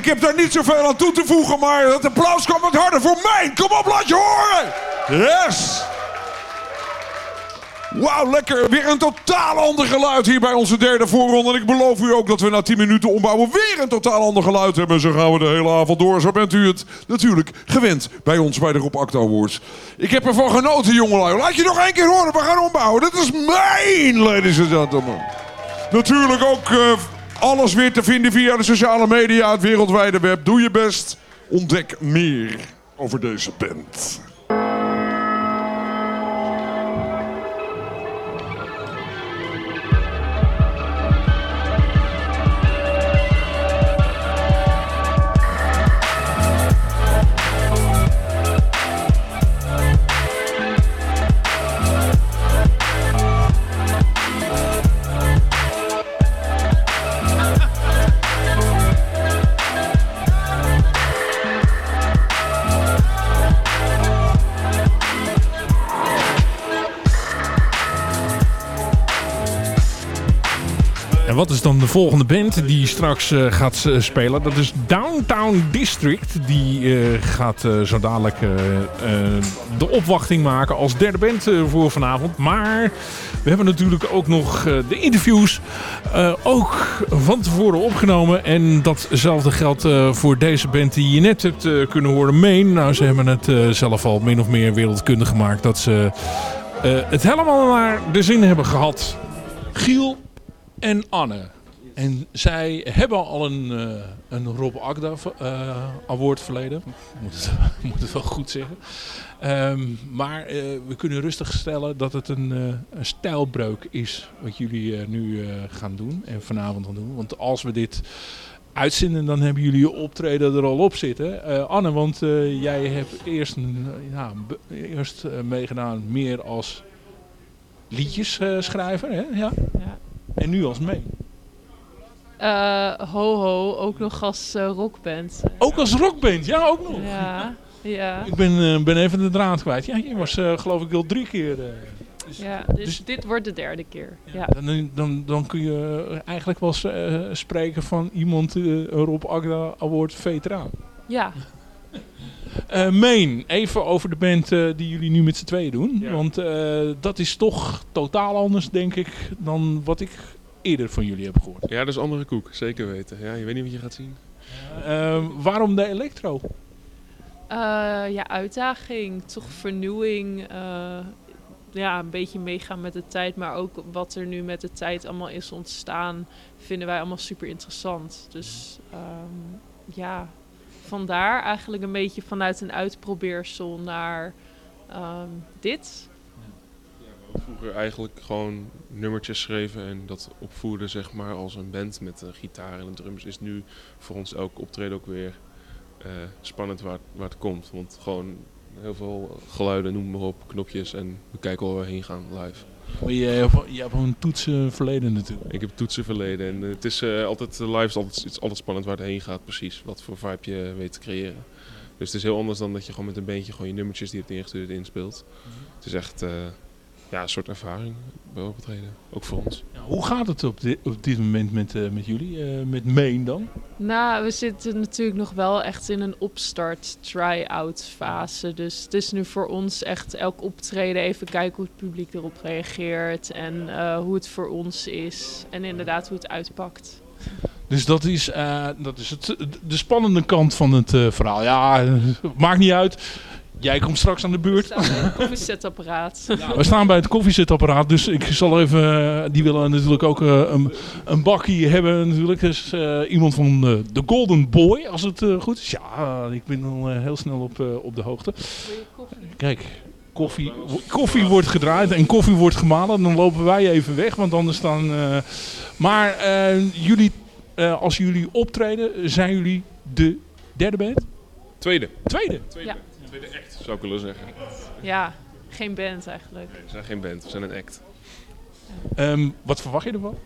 ik heb daar niet zoveel aan toe te voegen, maar het applaus kwam wat harder voor mij. Kom op, laat je horen. Yes. Wauw, lekker. Weer een totaal ander geluid hier bij onze derde voorronde. En ik beloof u ook dat we na 10 minuten ombouwen weer een totaal ander geluid hebben. Zo gaan we de hele avond door. Zo bent u het natuurlijk gewend bij ons bij de Rob Acta Awards. Ik heb ervan genoten, jongelui. Laat je nog één keer horen. We gaan ombouwen. Dit is mijn, ladies and gentlemen. Natuurlijk ook eh, alles weer te vinden via de sociale media, het wereldwijde web. Doe je best. Ontdek meer over deze band. Wat is dan de volgende band die straks eh, gaat eh, spelen? Dat is Downtown District. Die eh, gaat zo dadelijk de opwachting maken als derde band voor vanavond. Maar we hebben natuurlijk ook nog de interviews ook van tevoren opgenomen. En datzelfde geldt voor deze band die je net hebt kunnen horen, Main. Nou, ze hebben het zelf al min of meer wereldkundig gemaakt dat ze het helemaal naar de zin hebben gehad. Giel en Anne. En zij hebben al een, eh, een Rob Agda eh, award verleden. Moet het, moet het wel goed zeggen. Ehm, maar eh, we kunnen rustig stellen dat het een, een stijlbreuk is wat jullie nu gaan doen en vanavond gaan doen. Want als we dit uitzenden, dan hebben jullie je optreden er al op zitten. Anne, want jij hebt eerst, ja, eerst meegedaan meer als liedjesschrijver, hè? Ja? Ja. En nu als mee. Eh, ho ho, ook nog als eh, rockband. Ook als rockband, ja ook nog. Ja, ja, Ik ben, eh, ben even de draad kwijt. Ja, je was eh, geloof ik al drie keer. eh, ja. Dus, Dus- dit wordt de derde keer. Ja. dan, dan, dan kun je eigenlijk wel eh, spreken van iemand, eh, Rob Agda Award veteraan. ja. Eh Main, even over de band eh, die jullie nu met z'n tweeën doen. Ja. Want eh, dat is toch totaal anders, denk ik, dan wat ik eerder van jullie heb gehoord. Ja, dat is andere koek, zeker weten. Ja, je weet niet wat je gaat zien. Waarom de electro? Eh, ja, uitdaging, toch vernieuwing. eh, ja, een beetje meegaan met de tijd. Maar ook wat er nu met de tijd allemaal is ontstaan, vinden wij allemaal super interessant. Dus ehm, ja, vandaar eigenlijk een beetje vanuit een uitprobeersel naar ehm, dit. Vroeger eigenlijk gewoon nummertjes schreven en dat opvoerden zeg maar als een band met een gitaar en een drums. Is nu voor ons elk optreden ook weer eh, spannend waar, waar het komt. Want gewoon heel veel geluiden, noem maar op, knopjes en we kijken waar we heen gaan live. Maar je, hebt- je hebt een toetsen verleden natuurlijk. Ik heb toetsen verleden en het is eh, altijd, eh, live is altijd, het is altijd spannend waar het heen gaat precies. Wat voor vibe je weet te creëren. Dus het is heel anders dan dat je gewoon met een bandje gewoon je nummertjes die je hebt ingestuurd inspeelt. Het is echt eh, ja, een soort ervaring bij optreden. Ook voor ons. Ja, hoe gaat het op dit, op dit moment met, eh, met jullie? eh, met Main dan? Nou, we zitten natuurlijk nog wel echt in een opstart, try-out fase. Dus het is nu voor ons echt elk optreden even kijken hoe het publiek erop reageert. En eh, hoe het voor ons is. En inderdaad hoe het uitpakt. Dus dat is, eh, dat is het, de spannende kant van het eh, verhaal. Ja, maakt niet uit. Jij komt straks aan de beurt. staan bij het koffiezetapparaat. We staan bij het koffiezetapparaat, dus ik zal even... eh, die willen natuurlijk ook eh, een, een bakkie hebben natuurlijk. Dus eh, iemand van eh, de Golden Boy, als het eh, goed is. Ja, ik ben al eh, heel snel op, eh, op de hoogte. Kijk, koffie, koffie wordt gedraaid en koffie wordt gemalen. Dan lopen wij even weg, want anders dan... eh, maar eh, jullie, eh, als jullie optreden, zijn jullie de derde band? Tweede. Tweede? Tweede, Ja. Tweede act, zou ik willen zeggen. Ja, geen band eigenlijk. Nee, we zijn geen band, we zijn een act. Ehm, wat verwacht je ervan?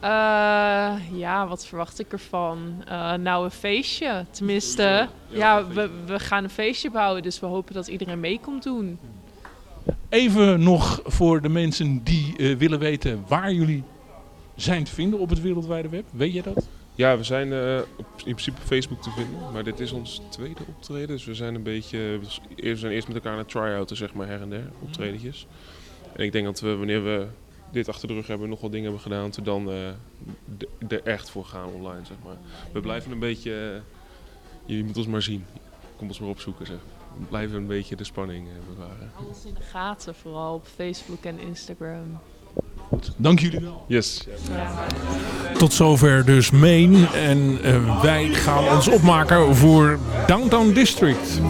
Eh, ja, wat verwacht ik ervan? Eh, nou, een feestje. Tenminste, ja, we, we gaan een feestje bouwen, dus we hopen dat iedereen mee komt doen. Even nog voor de mensen die eh, willen weten waar jullie zijn te vinden op het wereldwijde web. Weet je dat? Ja, we zijn eh, op, in principe op Facebook te vinden, maar dit is ons tweede optreden. Dus we zijn een beetje, we zijn eerst met elkaar aan het try-outen, zeg maar, her en der, optredentjes. En ik denk dat we, wanneer we dit achter de rug hebben, nog wat dingen hebben gedaan, dat we dan eh, d- er echt voor gaan online, zeg maar. We blijven een beetje, eh, jullie moeten ons maar zien. Kom ons maar opzoeken, zeg. We blijven een beetje de spanning eh, bewaren. Alles in de gaten, vooral op Facebook en Instagram. Dank jullie wel. Yes. Tot zover dus Main. En eh, wij gaan ons opmaken voor Downtown District.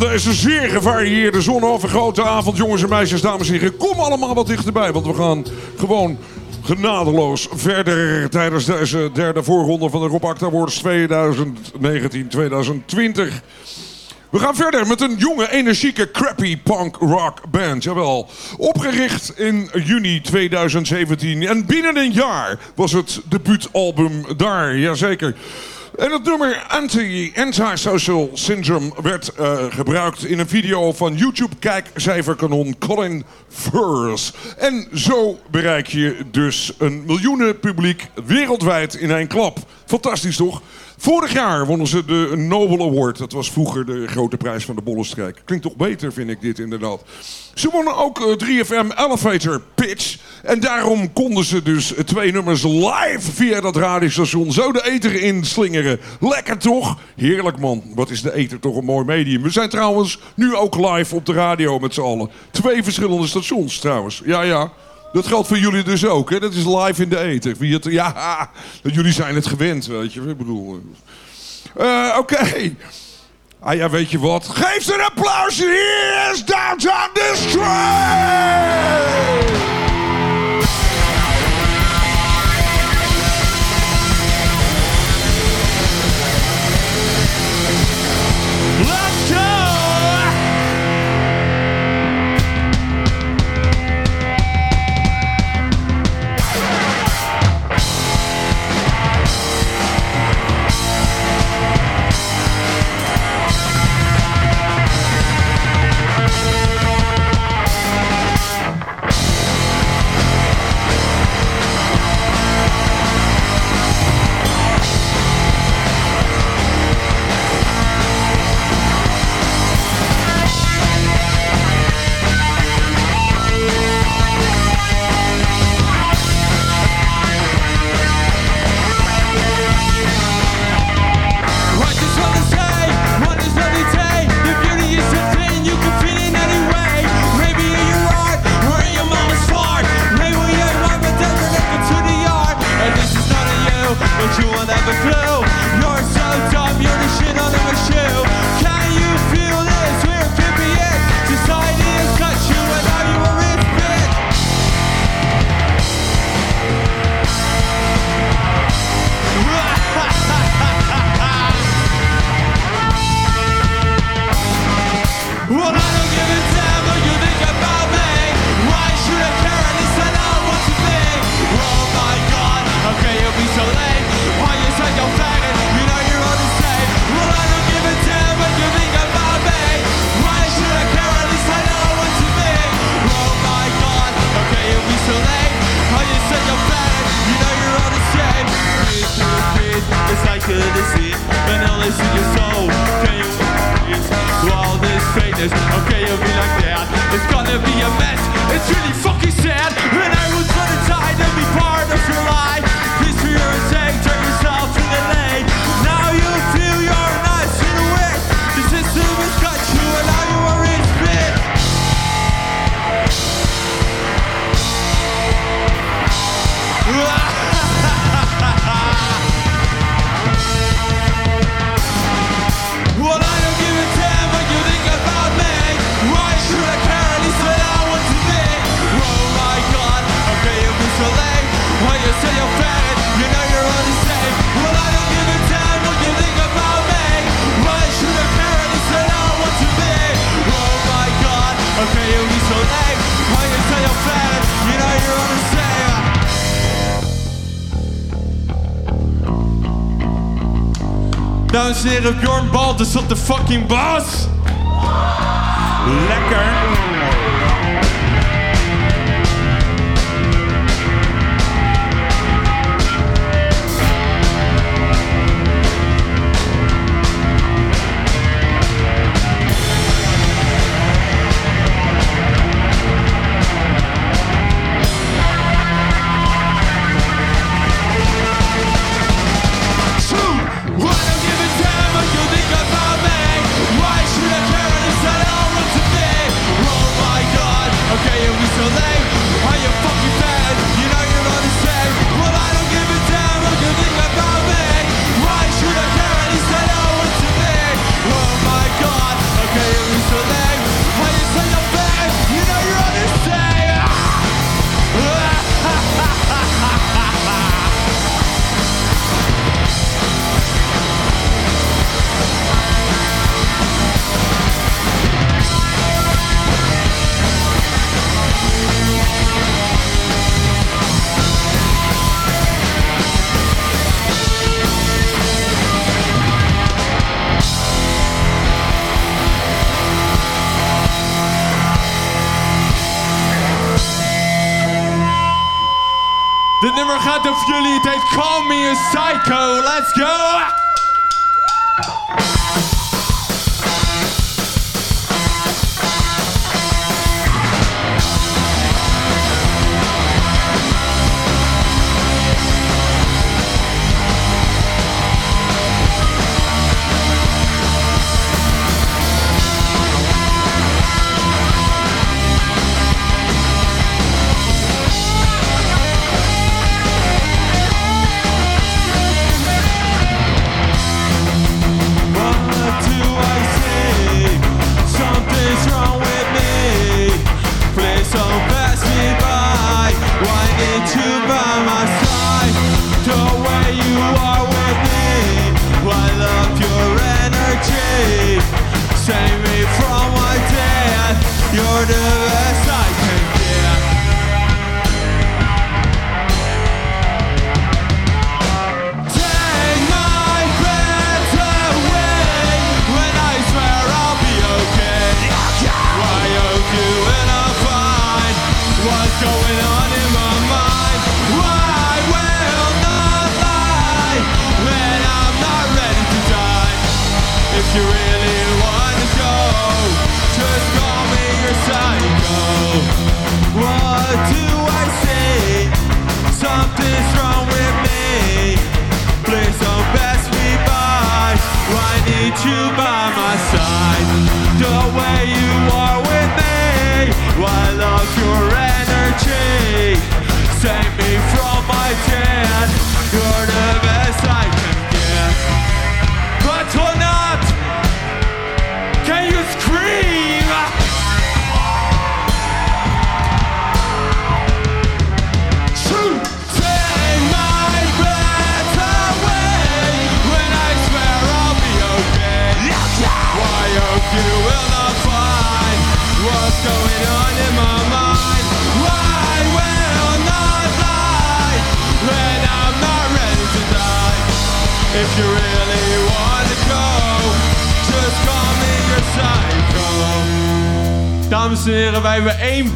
Van deze zeer gevarieerde zonovergrote avond. Jongens en meisjes, dames en heren, kom allemaal wat dichterbij. Want we gaan gewoon genadeloos verder tijdens deze derde voorronde van de Rob Acta Awards 2019-2020. We gaan verder met een jonge, energieke, crappy punk rock band. Jawel. Opgericht in juni 2017. En binnen een jaar was het debuutalbum daar. Jazeker. En het nummer Anti, Antisocial Syndrome werd eh, gebruikt in een video van YouTube kijkcijferkanon Colin Furs. En zo bereik je dus een miljoenen publiek wereldwijd in één klap. Fantastisch toch? Vorig jaar wonnen ze de Nobel Award. Dat was vroeger de grote prijs van de Bollenstrijk. Klinkt toch beter, vind ik dit inderdaad. Ze wonnen ook eh, 3FM Elevator Pitch. En daarom konden ze dus twee nummers live via dat radiostation zo de eter inslingeren. Lekker toch? Heerlijk man. Wat is de eter toch een mooi medium. We zijn trouwens nu ook live op de radio met z'n allen. Twee verschillende stations trouwens. Ja, ja. Dat geldt voor jullie dus ook, hè? Dat is live in de eten. Wie het, ja, jullie zijn het gewend, weet je. Ik bedoel... eh, Oké. Ah ja, weet je wat? Geef ze een applausje. Hier is Downtown Destroy! Dames en heren, Bjorn Balt is op de fucking bas.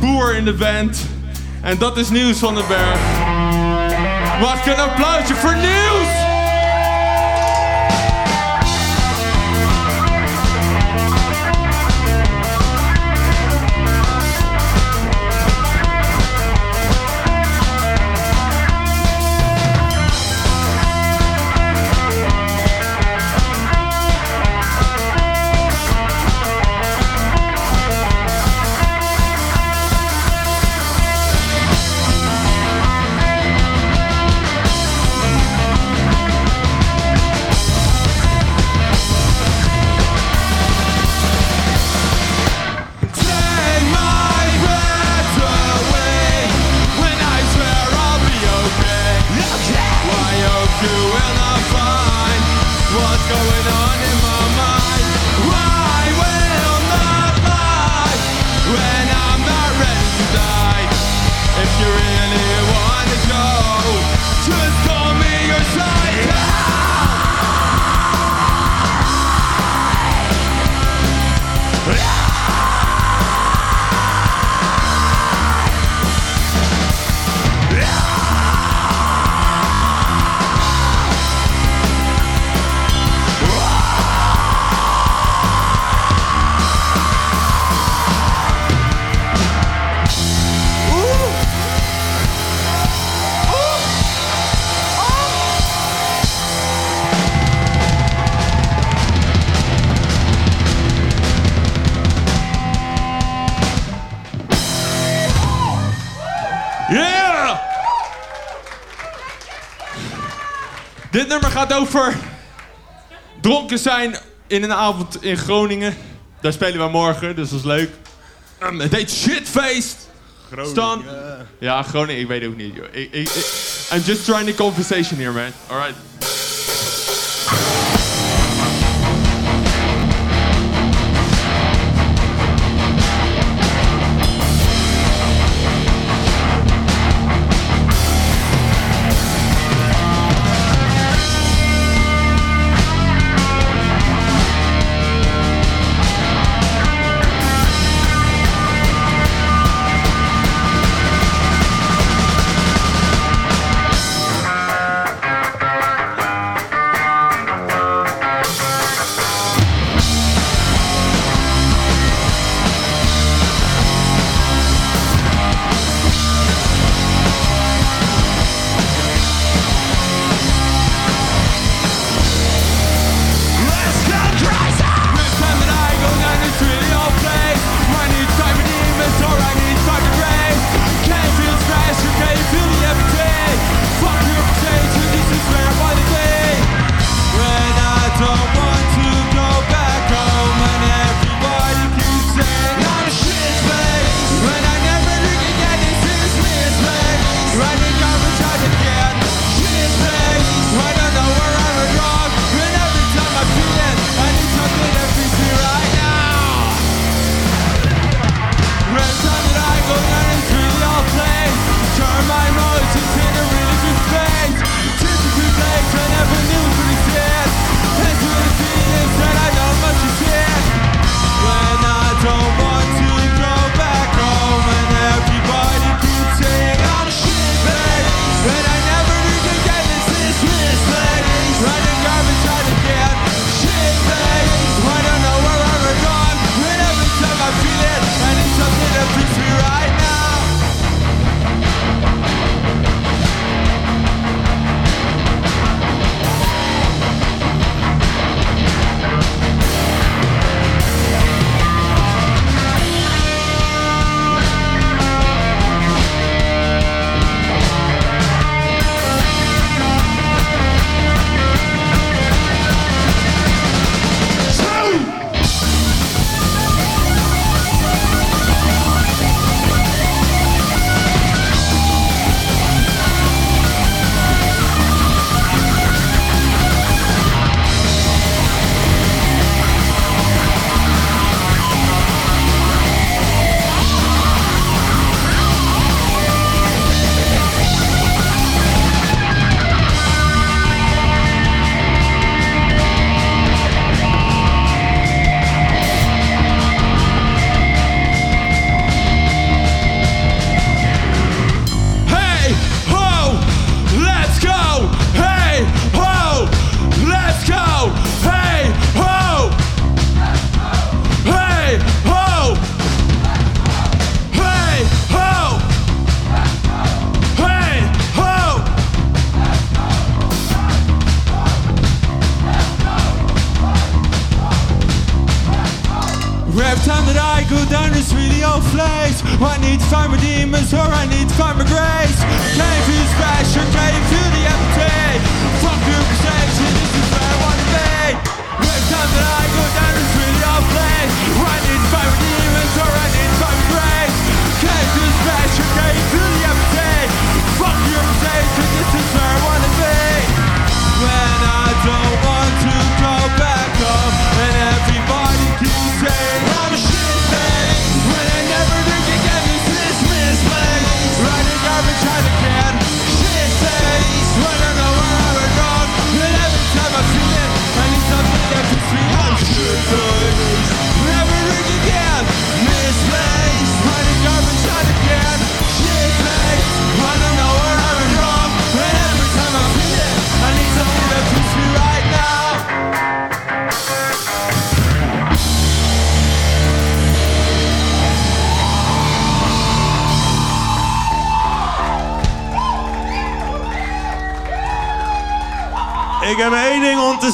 Boer in de band. En dat is nieuws van den Berg. Wat een applausje voor nieuws? gaat over dronken zijn in een avond in Groningen. Daar spelen we morgen, dus dat is leuk. Um, het heet Shitfeest. Groningen. Stan. Ja, Groningen, ik weet ook niet. Joh. Ik, ik, I'm just trying the conversation here, man. Alright.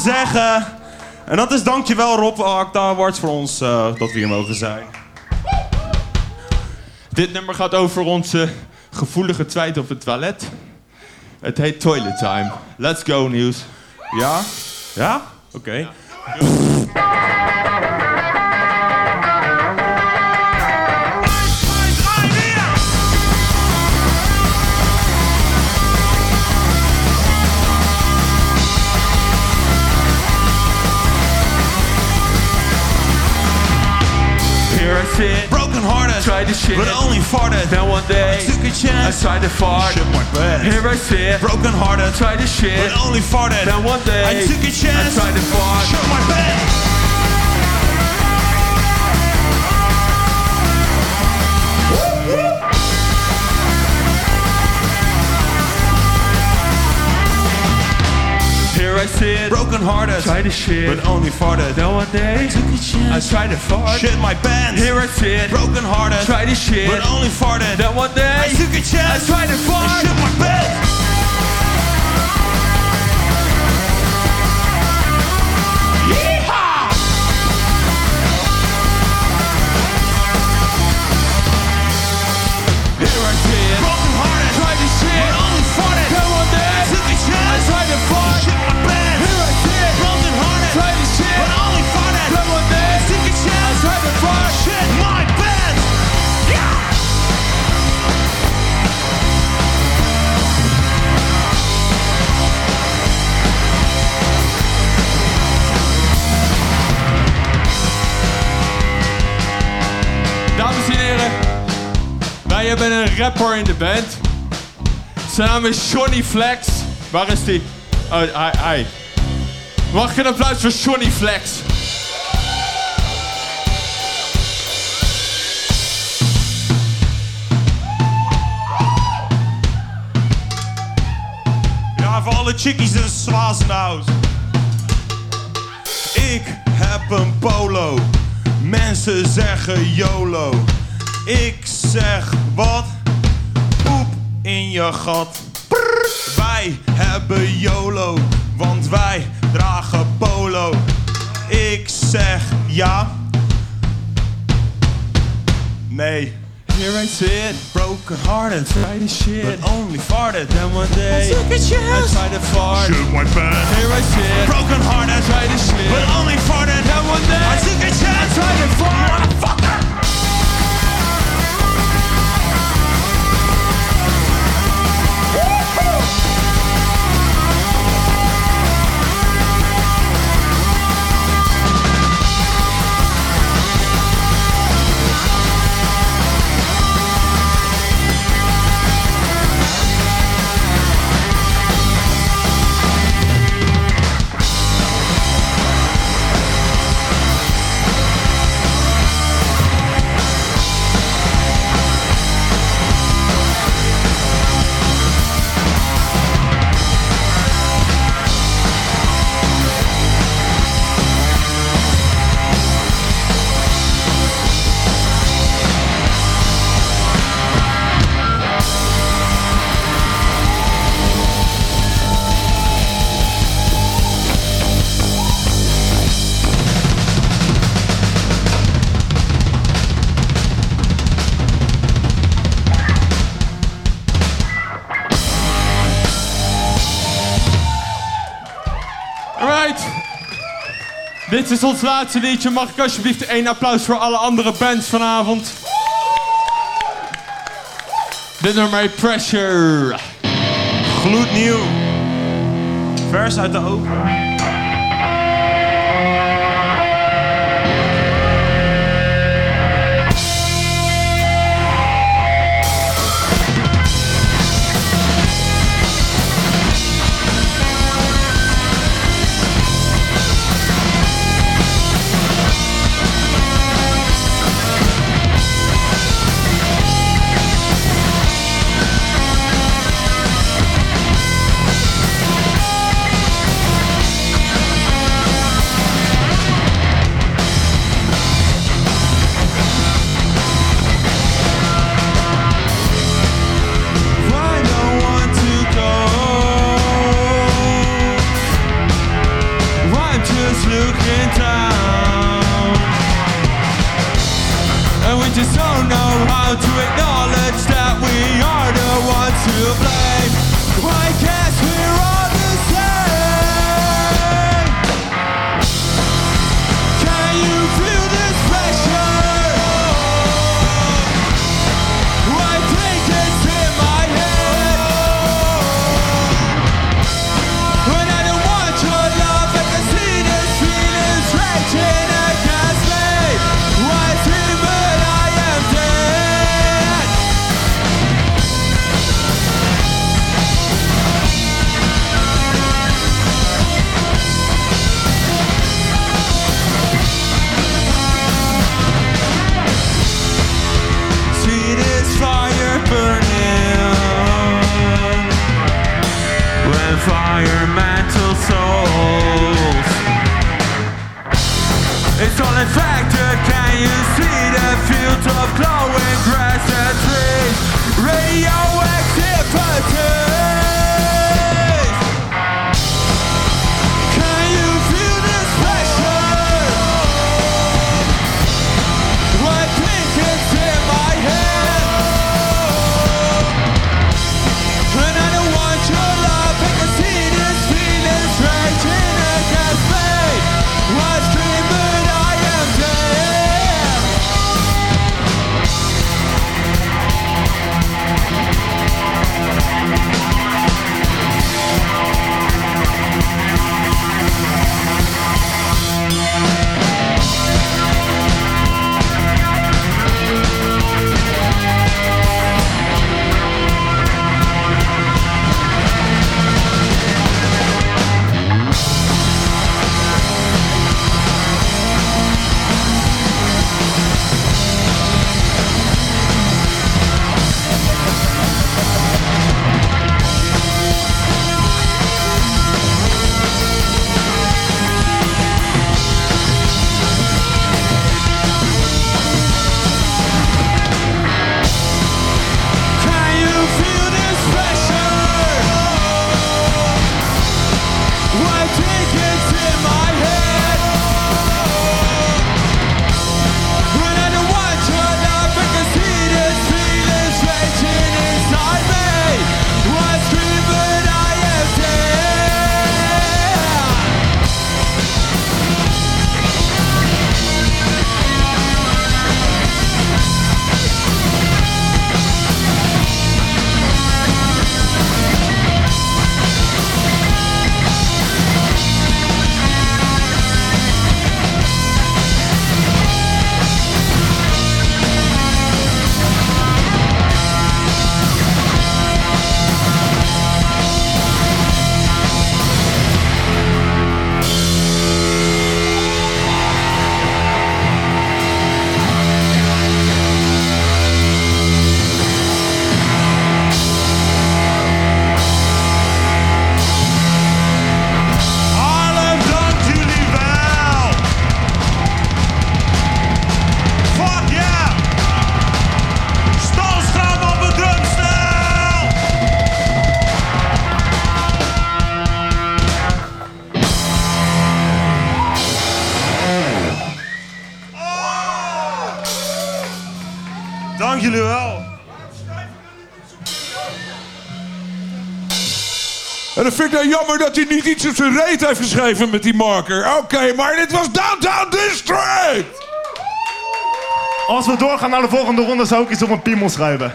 Zeggen. En dat is dankjewel Rob Acta Awards voor ons eh, dat we hier mogen zijn. Dit nummer gaat over onze gevoelige tijd op het toilet. Het heet Toilet Time. Let's go, Nieuws. Ja? Ja? Oké. Hearted, tried to shit, but only farted. then one day I Took a chance, I tried to fart. shit my bed. Here I sit, Broken hearted, tried to shit, but only farted. then one day I took a chance, I tried to fart. shit my bed. I sit, Broken hearted, tried to shit, but only farted. then one day I Took a I chance, I tried to fart. shit my pants. Here I sit, Broken hearted, tried to shit, but only farted. then one day I took a chance, I tried to fart. shit my pants. Wij hebben een rapper in de band. Zijn naam is Johnny Flex. Waar is die? Oh, hij, hij. Mag ik een applaus voor Johnny Flex? Ja, voor alle chickies in Swazenhuis. Ik heb een polo. Mensen zeggen YOLO. Ik zeg wat? Poep in je gat. Prrr. Wij hebben YOLO, want wij dragen polo. Ik zeg ja. Nee. Here I sit, Broken hearted, try to shit. but only farted. Then one day, I took a I chance. tried to fart. Shoot my pants. Here I sit, Broken Dit is ons laatste liedje. Mag ik alsjeblieft één applaus voor alle andere bands vanavond? Dit nummer heet Pressure. Gloednieuw. Vers uit de open. En dan vind ik nou jammer dat hij niet iets op zijn reet heeft geschreven met die marker. Oké, maar dit was Downtown District! Als we doorgaan naar de volgende ronde zou ik iets op een piemel schrijven.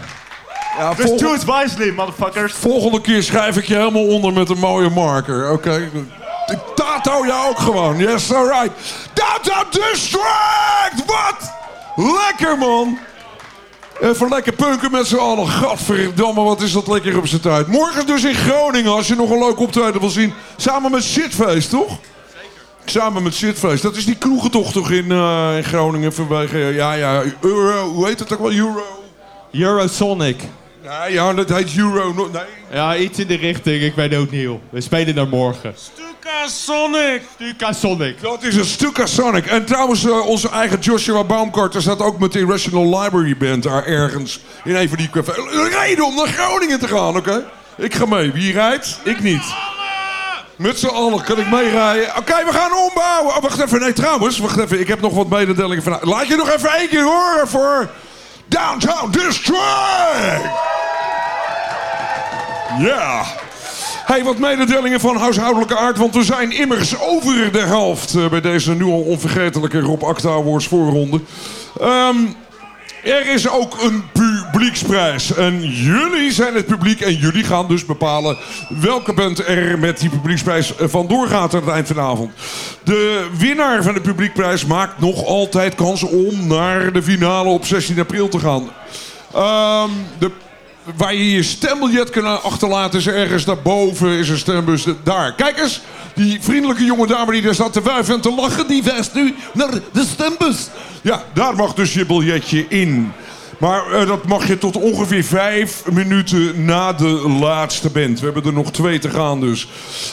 Ja, Dus choose wisely, motherfuckers. volgende keer schrijf ik je helemaal onder met een mooie marker. Oké? Ik tato jou ook gewoon. Yes, alright. Downtown District! Wat? Lekker, man. Even lekker punken met z'n allen. Gadverdamme, wat is dat lekker op zijn tijd. Morgen dus in Groningen, als je nog een leuk optreden wil zien. Samen met Shitface, toch? Zeker. Samen met Shitface. Dat is die kroegentocht toch in, eh, in Groningen vanwege... Ja, ja, Euro... Hoe heet het ook wel? Euro... Eurosonic. Ja, ja, dat heet Euro... Nee, Ja, iets in de richting. Ik weet ook niet hoe. We spelen daar morgen. Sonic. Stuka Sonic. Dat is een Stuka Sonic. En trouwens, eh, onze eigen Joshua Baumgartner staat ook met de Irrational Library Band daar ergens in een van die cafés. Reden om naar Groningen te gaan, oké? Ik ga mee. Wie rijdt? Ik niet. Met z'n allen kan ik meerijden. Oké, we gaan ombouwen. Oh, wacht even. Nee, trouwens. Wacht even. Ik heb nog wat mededelingen van... Laat je nog even één keer horen voor... Downtown District! Ja. Hey, wat mededelingen van huishoudelijke aard, want we zijn immers over de helft eh, bij deze nu al onvergetelijke Rob Acta Awards voorronde. Ehm, er is ook een publieksprijs. En jullie zijn het publiek en jullie gaan dus bepalen welke band er met die publieksprijs eh, vandoor gaat aan het eind van de avond. De winnaar van de publiekprijs maakt nog altijd kans om naar de finale op 16 april te gaan. Ehm, de Waar je je stembiljet kan achterlaten is ergens daarboven is een stembus. Daar. Kijk eens. Die vriendelijke jonge dame die daar staat te wuiven en te lachen. Die wijst nu naar de stembus. Ja, daar mag dus je biljetje in. Maar eh, dat mag je tot ongeveer vijf minuten na de laatste band. We hebben er nog twee te gaan dus.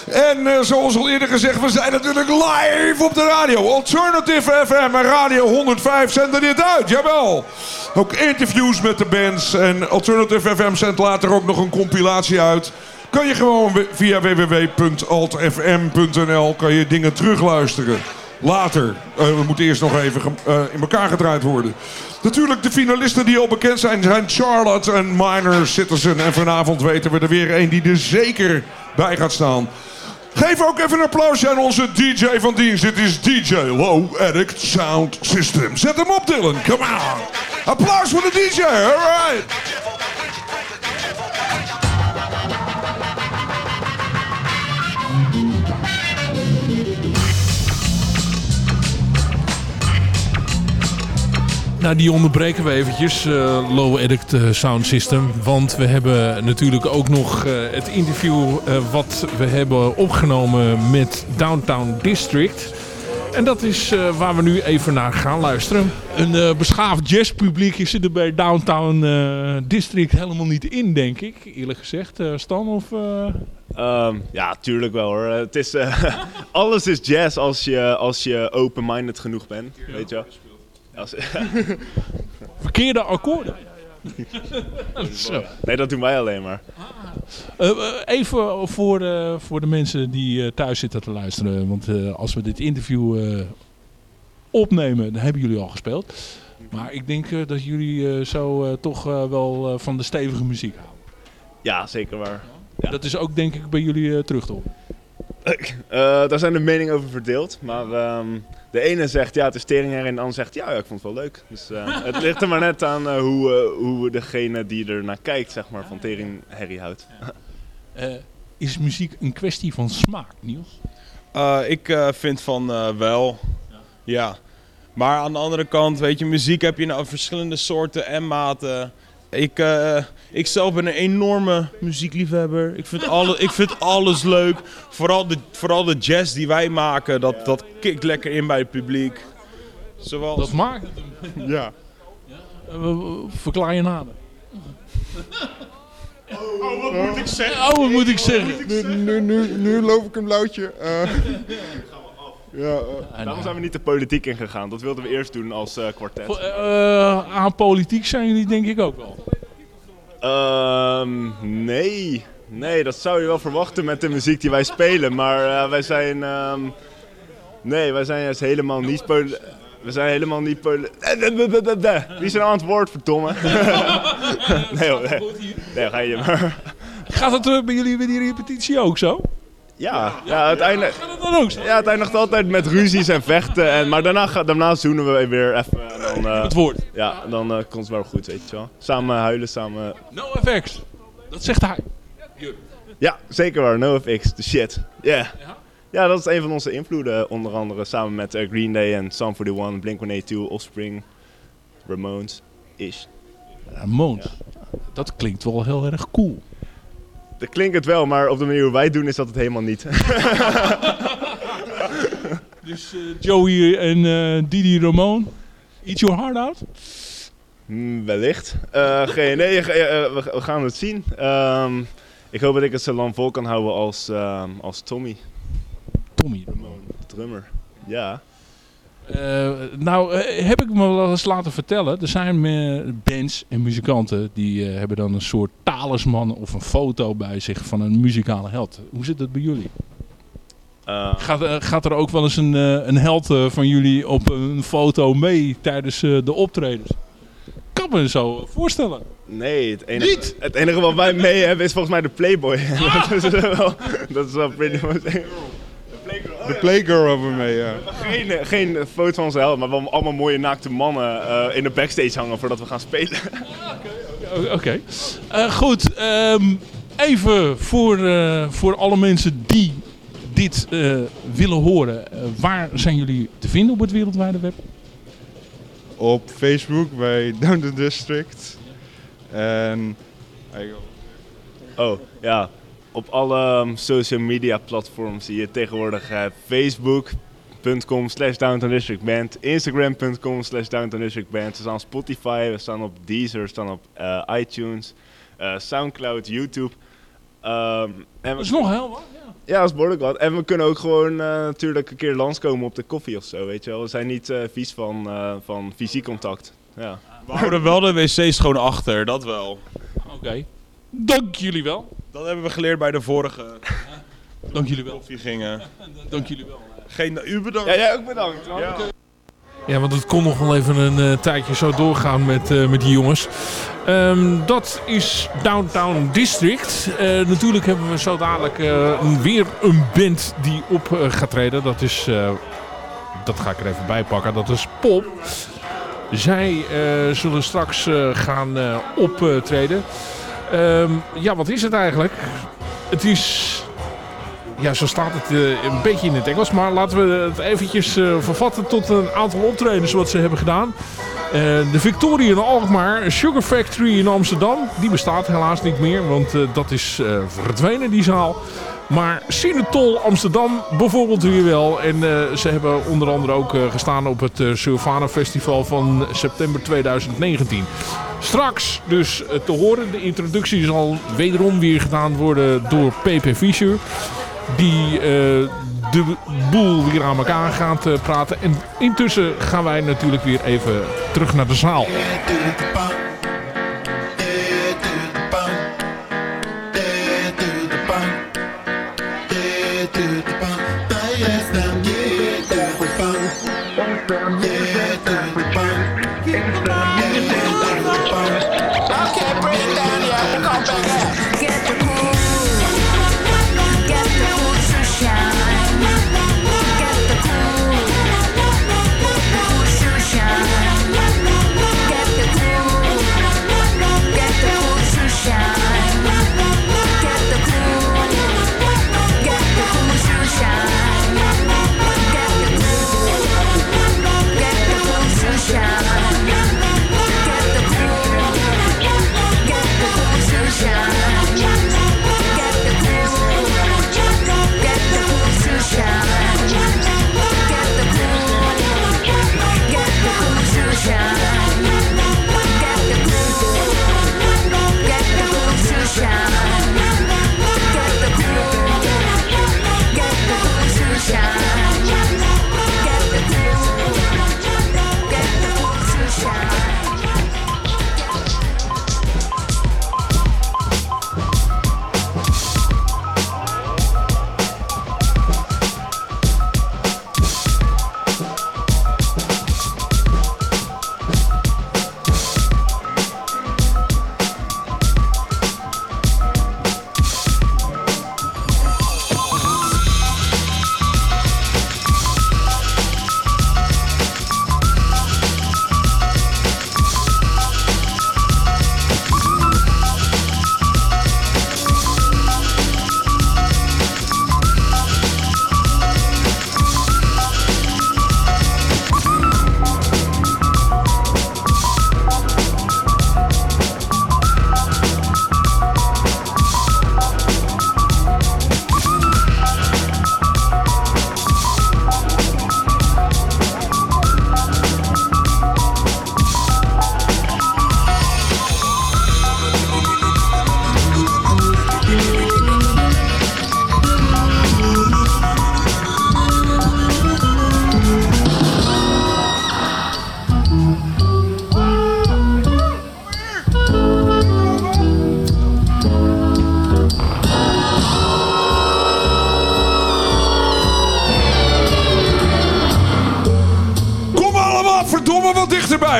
En eh, zoals al eerder gezegd, we zijn natuurlijk live op de radio. Alternative FM en Radio 105 zenden dit uit, jawel. Ook interviews met de bands. En Alternative FM zendt later ook nog een compilatie uit. Kan je gewoon via www.altfm.nl kan je dingen terugluisteren. Later. Eh, we moeten eerst nog even eh, in elkaar gedraaid worden. Natuurlijk, de finalisten die al bekend zijn, zijn Charlotte en Minor Citizen. En vanavond weten we er weer één die er zeker bij gaat staan. Geef ook even een applausje aan onze DJ van dienst. Dit is DJ Low Addict Sound System. Zet hem op, Dylan. Come on. Applaus voor de DJ. All Nou, die onderbreken we eventjes, eh, Low Edit eh, Sound System. Want we hebben natuurlijk ook nog eh, het interview eh, wat we hebben opgenomen met Downtown District. En dat is eh, waar we nu even naar gaan luisteren. Een eh, beschaafd jazzpubliek is er bij Downtown eh, District helemaal niet in, denk ik. Eerlijk gezegd. Eh, Stan of... eh, Ehm, ja, tuurlijk wel hoor. Het is, eh, alles is jazz als je, als je open-minded genoeg bent, weet je wel. Als, verkeerde akkoorden. Zo. nee, dat doen wij alleen maar. Eh, eh, even voor, eh, voor de mensen die thuis zitten te luisteren. Want als we dit interview opnemen, dan hebben jullie al gespeeld. Maar ik denk dat jullie zo toch wel van de stevige muziek houden. Ja, zeker waar. Dat is ook denk ik bij jullie terug te horen. Eh, daar zijn de meningen over verdeeld. Maar ehm, de ene zegt ja, het is teringherrie en de ander zegt ja, ja, ik vond het wel leuk. Dus eh, het ligt er maar net aan hoe, hoe degene die er naar kijkt, zeg maar, van teringherrie houdt. Eh, is muziek een kwestie van smaak, Niels? Eh, ik eh, vind van eh, wel. Ja. Maar aan de andere kant, weet je, muziek heb je nou verschillende soorten en maten. Ik, eh, ik zelf ben een enorme muziekliefhebber. Ik vind, alle, ik vind alles leuk. Vooral de, vooral de jazz die wij maken, dat, dat kikt lekker in bij het publiek. Zoals... Dat maakt het hem. Ja. Eh, verklaar je nader. Oh, wat moet ik zeggen? Oh, wat moet ik zeggen? Nu, nu, nu, nu loop ik een blauwtje. Eh, ja, eh. Daarom zijn we niet de politiek ingegaan. Dat wilden we eerst doen als eh, kwartet. Eh, aan politiek zijn jullie denk ik ook wel. Ehm, nee. Nee, dat zou je wel verwachten met de muziek die wij spelen. Maar eh, wij zijn... ehm, nee, wij zijn juist helemaal niet We zijn helemaal niet Wie is er aan het woord, verdomme? nee hoor, nee. Nee, ga je maar. Gaat het eh, bij jullie bij die repetitie ook zo? Ja, ja, het eindigt, dan ook ja, het eindigt altijd met ruzies en vechten. En, maar daarna, ga- daarna zoenen we weer even. En dan, eh, Het woord. Ja, dan eh, komt het wel goed, weet je wel. Samen huilen, samen... No effects. Dat zegt hij. Ja, zeker waar. NoFX, de shit. Yeah. Ja, dat is een van onze invloeden. Onder andere samen met eh, Green Day en Sum 41, Blink-182, Offspring, Ramones, Ish. Ramones. Dat klinkt wel heel erg cool. Dat klinkt het wel, maar op de manier hoe wij het doen is dat het helemaal niet. Dus eh, Joey en eh, Didi Ramon. Eat your heart out? Hmm, wellicht. Eh, geen, nee, we, we gaan het zien. Ehm, ik hoop dat ik het zo lang vol kan houden als, ehm, als Tommy. Tommy Ramon, drummer. Ja. Eh, nou, eh, heb ik me wel eens laten vertellen. Er zijn bands en muzikanten die eh, hebben dan een soort talisman of een foto bij zich van een muzikale held. Hoe zit dat bij jullie? Gaat, gaat er ook wel eens een, een held van jullie op een foto mee tijdens de optredens? Kan me zo voorstellen. Nee, het enige, het enige wat wij mee hebben is volgens mij de Playboy. dat, is wel, dat is wel pretty much. De Playgirl hebben we mee, ja. Geen, eh, geen foto van maar wel allemaal mooie naakte mannen eh, in de backstage hangen voordat we gaan spelen. Oké. Eh, goed, ehm, even voor, eh, voor alle mensen die dit eh, willen horen. Waar zijn jullie te vinden op het wereldwijde web? Op Facebook bij Down the District. En... Oh, ja. Op alle um, social media platforms die je tegenwoordig hebt. Facebook.com slash Downtown District Band. Instagram.com slash Downtown District Band. We staan op Spotify, we staan op Deezer, we staan op eh, iTunes, eh, Soundcloud, YouTube. Ehm, en Dat is nog heel wat. Ja, dat is behoorlijk wat. En we kunnen ook gewoon eh, natuurlijk een keer langskomen op de koffie of zo, weet je wel. We zijn niet eh, vies van, eh, van fysiek contact. Ja. We houden wel de wc's gewoon achter, dat wel. Oké. Dank jullie wel. Dat hebben we geleerd bij de vorige Dank jullie wel. gingen. Dank jullie wel. Geen, u bedankt. Ja, jij ook bedankt. Ja. Ja, want het kon nog wel even een eh, tijdje zo doorgaan met, eh, met die jongens. Ehm, dat is Downtown District. Eh, natuurlijk hebben we zo dadelijk eh, weer een band die op gaat treden. Dat is, eh, dat ga ik er even bij pakken, dat is Pop. Zij eh, zullen straks eh, gaan eh, optreden. Ehm, ja, wat is het eigenlijk? Het is ja, zo staat het eh, een beetje in het Engels. Maar laten we het eventjes eh, vervatten tot een aantal optredens wat ze hebben gedaan. Eh, de Victoria in Alkmaar, Sugar Factory in Amsterdam. Die bestaat helaas niet meer, want dat is verdwenen, die zaal. Maar Sinetol Amsterdam bijvoorbeeld weer wel. En eh, ze hebben onder andere ook eh, gestaan op het uh, Sylvana Festival van september 2019. Straks dus eh, te horen. De introductie zal wederom weer gedaan worden door PP Fischer. Die eh, de boel weer aan elkaar gaat eh, praten. En intussen gaan wij natuurlijk weer even terug naar de zaal. Okay,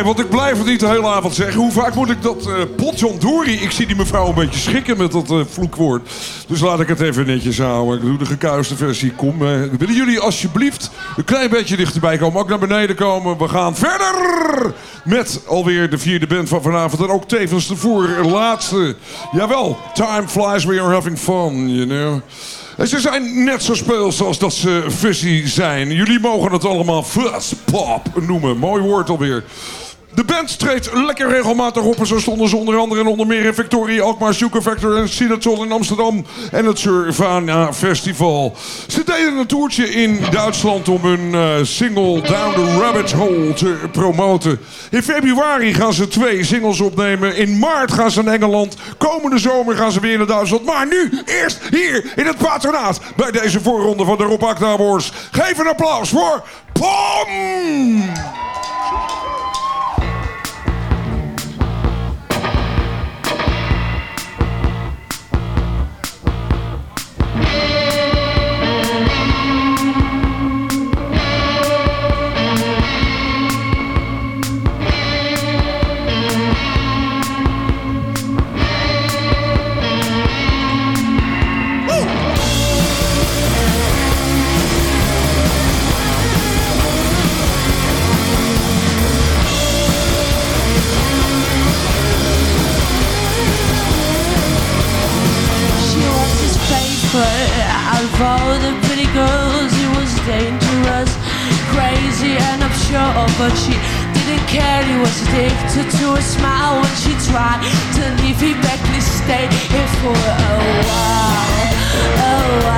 want ik blijf het niet de hele avond zeggen. Hoe vaak moet ik dat eh potjondori... Ik zie die mevrouw een beetje schrikken met dat eh, vloekwoord. Dus laat ik het even netjes houden. Ik doe de gekuiste versie. Kom, eh, willen jullie alsjeblieft een klein beetje dichterbij komen? Ook naar beneden komen. We gaan verder met alweer de vierde band van vanavond. En ook tevens de voorlaatste. Jawel, time flies, we are having fun, you know. En ze zijn net zo speels als dat ze fuzzy zijn. Jullie mogen het allemaal fuzz pop noemen. Mooi woord alweer. De band treedt lekker regelmatig op en zo stonden ze onder andere en onder meer in Victoria, Alkmaar, Sugar Factor en Sinatol in Amsterdam en het Survana Festival. Ze deden een toertje in Duitsland om hun eh, single Down the Rabbit Hole te promoten. In februari gaan ze twee singles opnemen. In maart gaan ze naar Engeland. Komende zomer gaan ze weer naar Duitsland. Maar nu eerst hier in het patronaat bij deze voorronde van de Rob Awards. Geef een applaus voor POM! But she didn't care. He was addicted to a smile when she tried to leave. He begged, please stay here for a while, a while,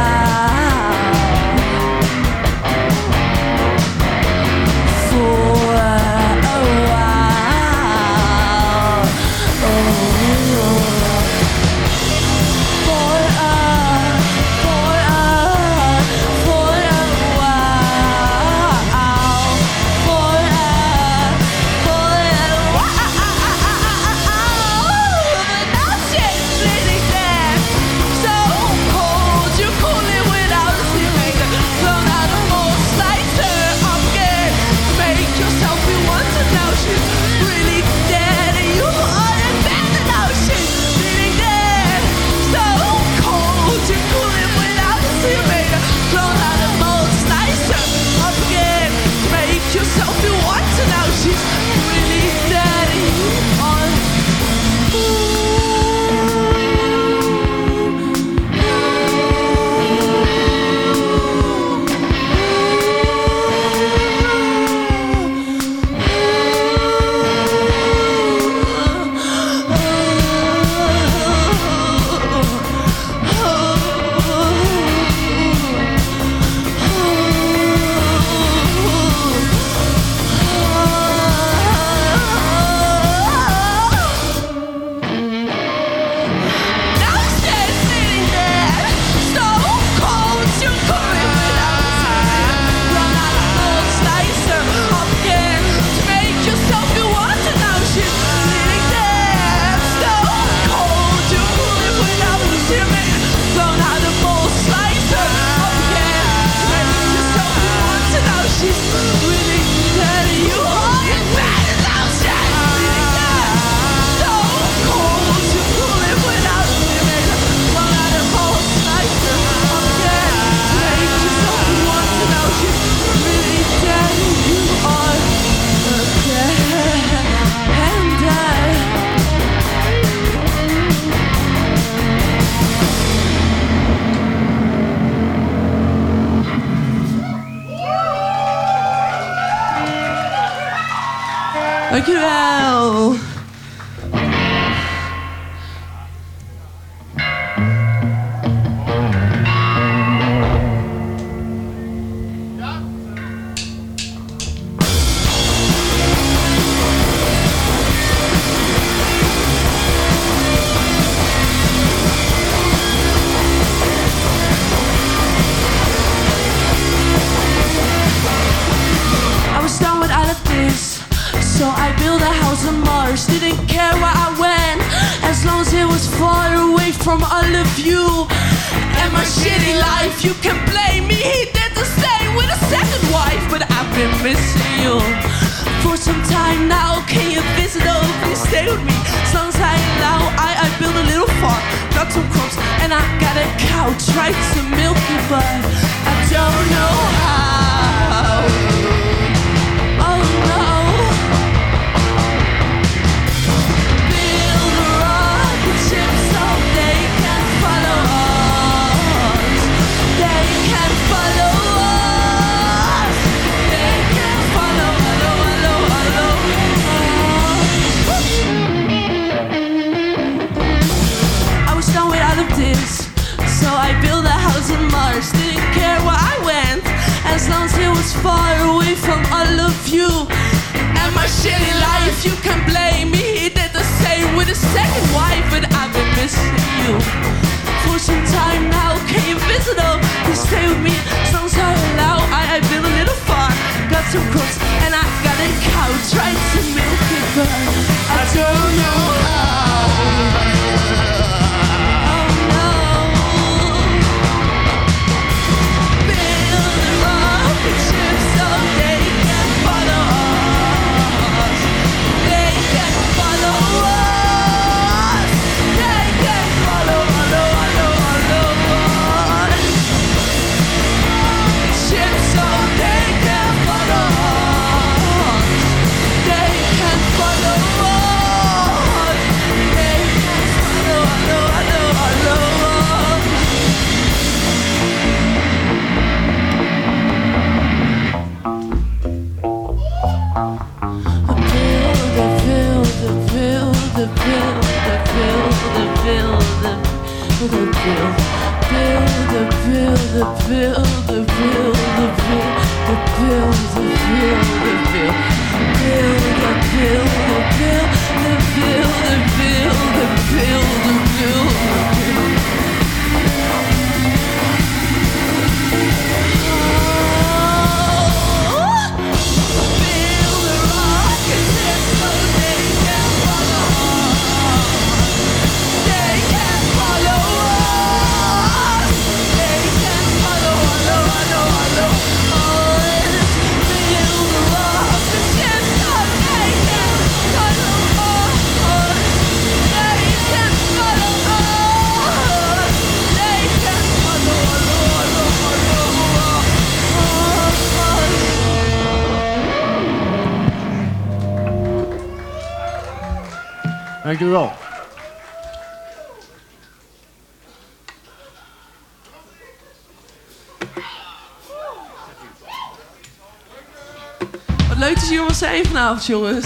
avond, jongens.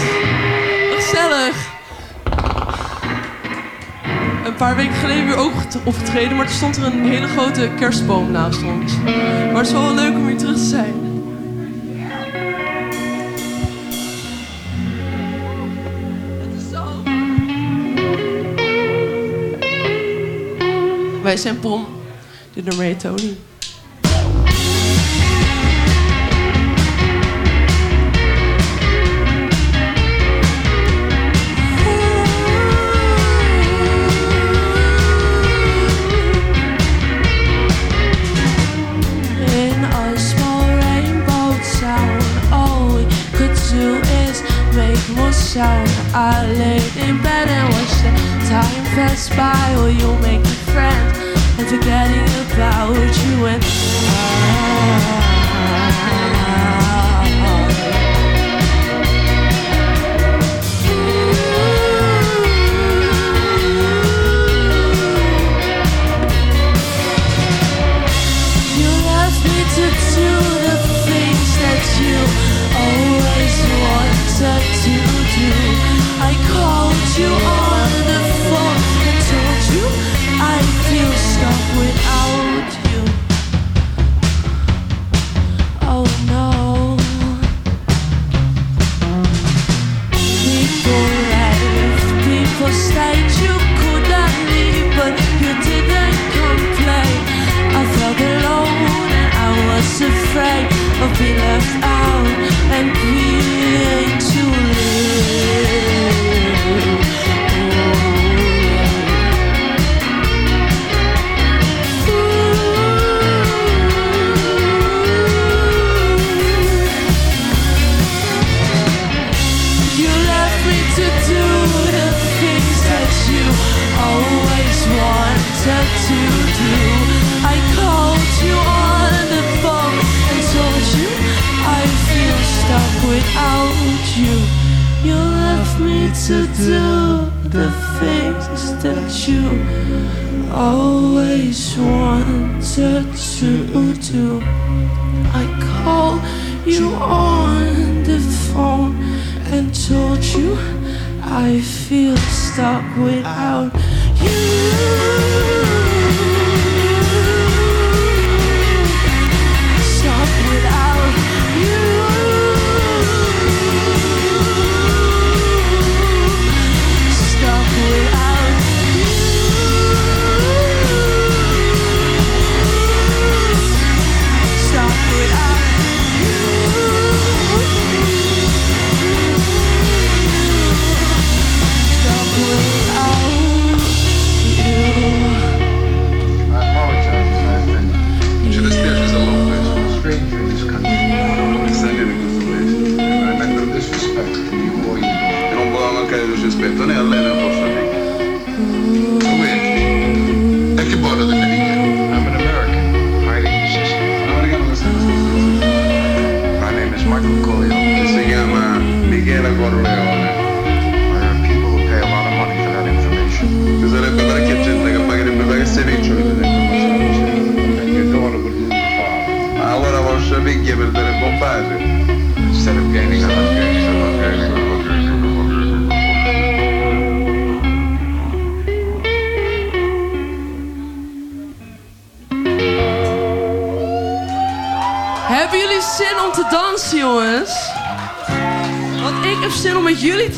Gezellig. Een paar weken geleden weer ook opgetreden, maar er stond er een hele grote kerstboom naast ons. Maar het is wel, wel leuk om weer terug te zijn. Wij zijn Pom. Dit nummer Tony. sunshine. I lay in bed and watch the time pass by. Or you make a friend and forgetting about you and I.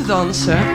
dansen.